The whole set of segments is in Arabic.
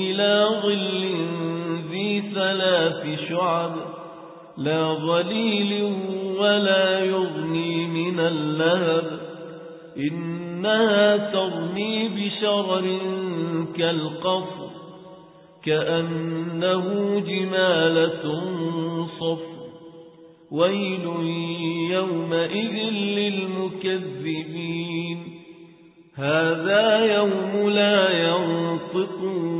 إلى ظل ذي ثلاث شعب لا ظليل ولا يغني من اللهب. إنها ترمي بشرر كالقصر كأنه جمالة صفر. ويل يومئذ للمكذبين هذا يوم لا ينطقون.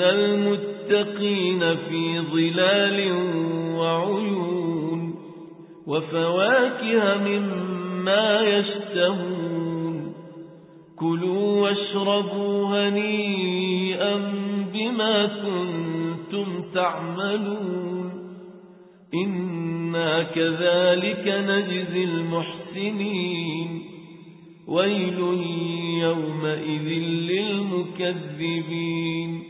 إن المتقين في ظلال وعيون وفواكه مما يشتهون كلوا واشربوا هنيئا بما كنتم تعملون إنا كذلك نجزي المحسنين ويل يومئذ للمكذبين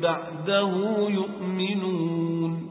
بعده يؤمنون